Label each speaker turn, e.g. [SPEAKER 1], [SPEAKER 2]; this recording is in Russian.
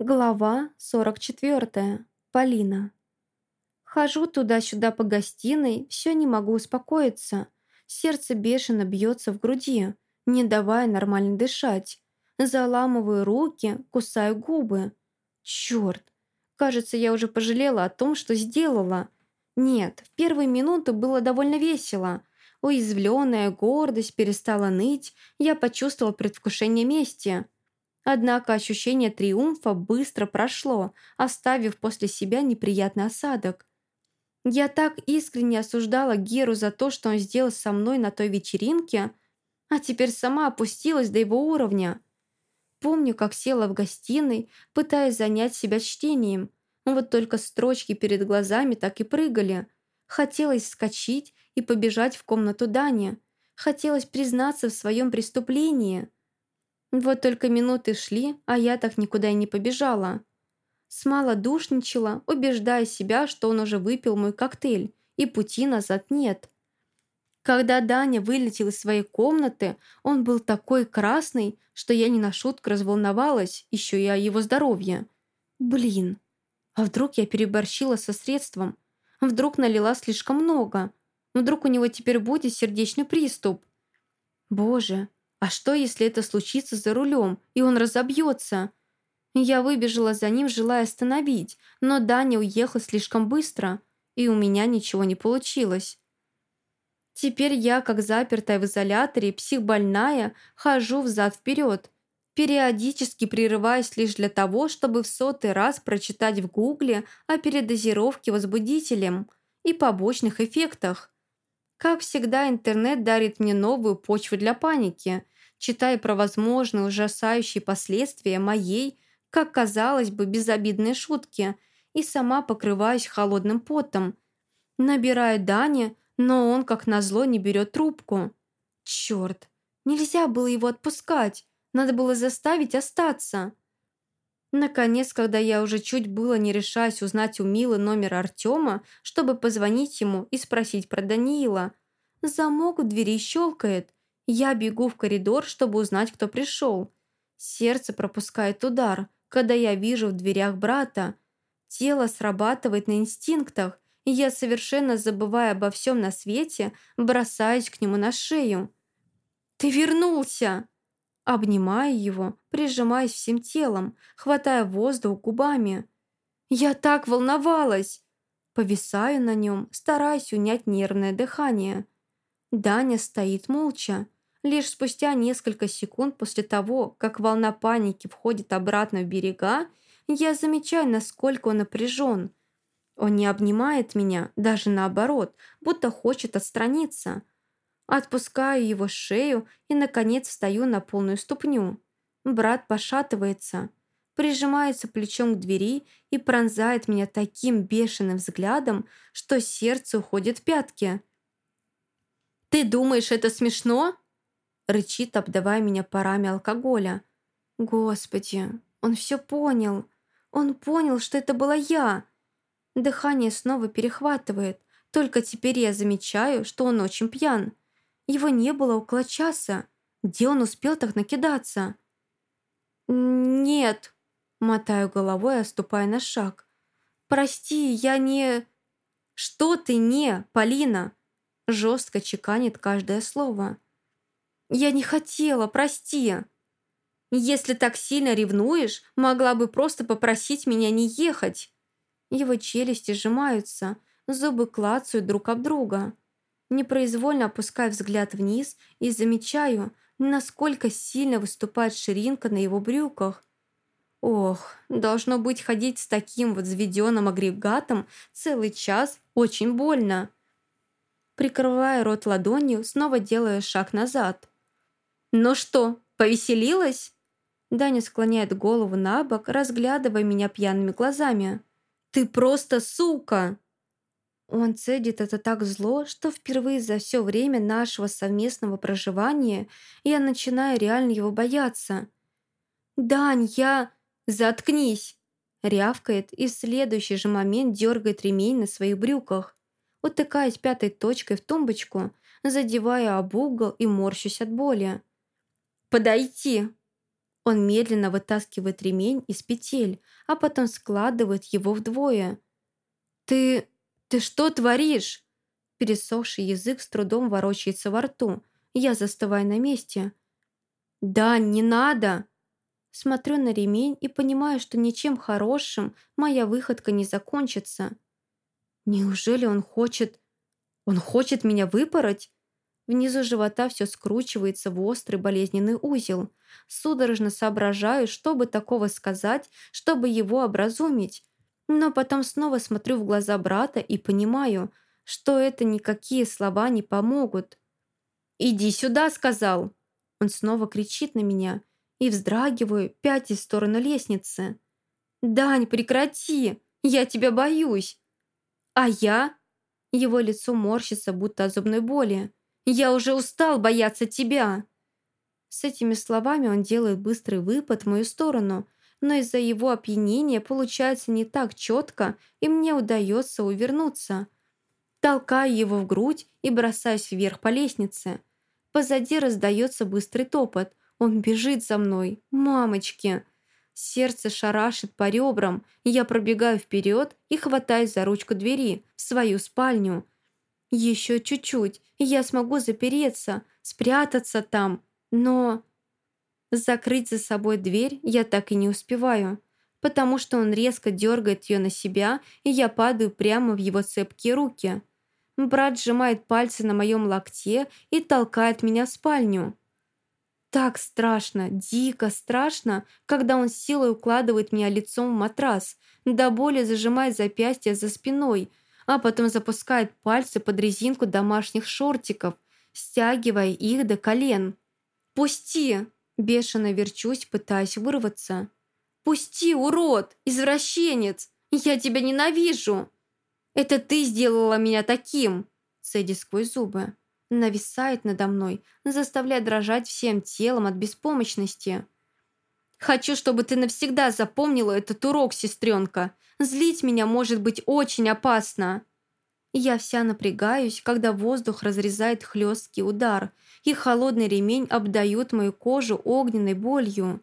[SPEAKER 1] Глава 44. Полина. Хожу туда-сюда по гостиной, все не могу успокоиться. Сердце бешено бьется в груди, не давая нормально дышать. Заламываю руки, кусаю губы. Черт! Кажется, я уже пожалела о том, что сделала. Нет, в первые минуты было довольно весело. Уязвленная гордость перестала ныть, я почувствовала предвкушение мести – Однако ощущение триумфа быстро прошло, оставив после себя неприятный осадок. Я так искренне осуждала Геру за то, что он сделал со мной на той вечеринке, а теперь сама опустилась до его уровня. Помню, как села в гостиной, пытаясь занять себя чтением. Вот только строчки перед глазами так и прыгали. Хотелось вскочить и побежать в комнату Дани. Хотелось признаться в своем преступлении – вот только минуты шли, а я так никуда и не побежала. Смало душничала, убеждая себя, что он уже выпил мой коктейль, и пути назад нет. Когда Даня вылетел из своей комнаты, он был такой красный, что я не на шутку разволновалась, еще и о его здоровье. Блин, а вдруг я переборщила со средством? Вдруг налила слишком много? Вдруг у него теперь будет сердечный приступ? Боже, а что, если это случится за рулем, и он разобьется? Я выбежала за ним, желая остановить, но Даня уехал слишком быстро, и у меня ничего не получилось. Теперь я, как запертая в изоляторе, психбольная, хожу взад-вперед, периодически прерываясь лишь для того, чтобы в сотый раз прочитать в гугле о передозировке возбудителем и побочных эффектах – как всегда, интернет дарит мне новую почву для паники, читая про возможные ужасающие последствия моей, как казалось бы, безобидной шутки, и сама покрываюсь холодным потом. Набираю Дани, но он, как назло, не берет трубку. Черт, нельзя было его отпускать, надо было заставить остаться. Наконец, когда я уже чуть было не решаюсь узнать у Милы номер Артема, чтобы позвонить ему и спросить про Даниила, замок в двери щелкает. Я бегу в коридор, чтобы узнать, кто пришел. Сердце пропускает удар, когда я вижу в дверях брата. Тело срабатывает на инстинктах, и я, совершенно забывая обо всем на свете, бросаюсь к нему на шею. «Ты вернулся!» Обнимаю его, прижимаясь всем телом, хватая воздух губами. «Я так волновалась!» Повисаю на нем, стараясь унять нервное дыхание. Даня стоит молча. Лишь спустя несколько секунд после того, как волна паники входит обратно в берега, я замечаю, насколько он напряжен. Он не обнимает меня, даже наоборот, будто хочет отстраниться – Отпускаю его шею и, наконец, встаю на полную ступню. Брат пошатывается, прижимается плечом к двери и пронзает меня таким бешеным взглядом, что сердце уходит в пятки. «Ты думаешь, это смешно?» рычит, обдавая меня парами алкоголя. «Господи, он все понял. Он понял, что это была я». Дыхание снова перехватывает. Только теперь я замечаю, что он очень пьян. Его не было около часа. Где он успел так накидаться? «Нет», — мотаю головой, оступая на шаг. «Прости, я не...» «Что ты не, Полина?» Жестко чеканит каждое слово. «Я не хотела, прости!» «Если так сильно ревнуешь, могла бы просто попросить меня не ехать!» Его челюсти сжимаются, зубы клацают друг об друга. Непроизвольно опускаю взгляд вниз и замечаю, насколько сильно выступает ширинка на его брюках. Ох, должно быть, ходить с таким вот взведенным агрегатом целый час очень больно. Прикрывая рот ладонью, снова делаю шаг назад. «Ну что, повеселилась?» Даня склоняет голову на бок, разглядывая меня пьяными глазами. «Ты просто сука!» Он цедит это так зло, что впервые за все время нашего совместного проживания я начинаю реально его бояться. «Дань, я...» «Заткнись!» Рявкает и в следующий же момент дергает ремень на своих брюках, утыкаясь пятой точкой в тумбочку, задевая об угол и морщусь от боли. «Подойти!» Он медленно вытаскивает ремень из петель, а потом складывает его вдвое. «Ты... ты что творишь?» Пересохший язык с трудом ворочается во рту. Я застываю на месте. «Да, не надо!» Смотрю на ремень и понимаю, что ничем хорошим моя выходка не закончится. Неужели он хочет... Он хочет меня выпороть? Внизу живота все скручивается в острый болезненный узел. Судорожно соображаю, чтобы такого сказать, чтобы его образумить. Но потом снова смотрю в глаза брата и понимаю, что это никакие слова не помогут. «Иди сюда!» — сказал. Он снова кричит на меня и вздрагиваю, пятясь в сторону лестницы. «Дань, прекрати! Я тебя боюсь!» «А я?» Его лицо морщится, будто от зубной боли. «Я уже устал бояться тебя!» С этими словами он делает быстрый выпад в мою сторону, но из-за его опьянения получается не так четко, и мне удается увернуться. Толкаю его в грудь и бросаюсь вверх по лестнице. Позади раздается быстрый топот. Он бежит за мной. «Мамочки!» Сердце шарашит по ребрам, и я пробегаю вперед и хватаюсь за ручку двери в свою спальню. Еще чуть-чуть, и я смогу запереться, спрятаться там, но... Закрыть за собой дверь я так и не успеваю, потому что он резко дергает ее на себя, и я падаю прямо в его цепкие руки. Брат сжимает пальцы на моем локте и толкает меня в спальню. Так страшно, дико страшно, когда он силой укладывает меня лицом в матрас, до боли зажимает запястье за спиной, а потом запускает пальцы под резинку домашних шортиков, стягивая их до колен. «Пусти!» – бешено верчусь, пытаясь вырваться. «Пусти, урод! Извращенец! Я тебя ненавижу!» «Это ты сделала меня таким!» – цеди сквозь зубы нависает надо мной, заставляя дрожать всем телом от беспомощности. «Хочу, чтобы ты навсегда запомнила этот урок, сестренка. Злить меня может быть очень опасно». Я вся напрягаюсь, когда воздух разрезает хлесткий удар, и холодный ремень обдает мою кожу огненной болью.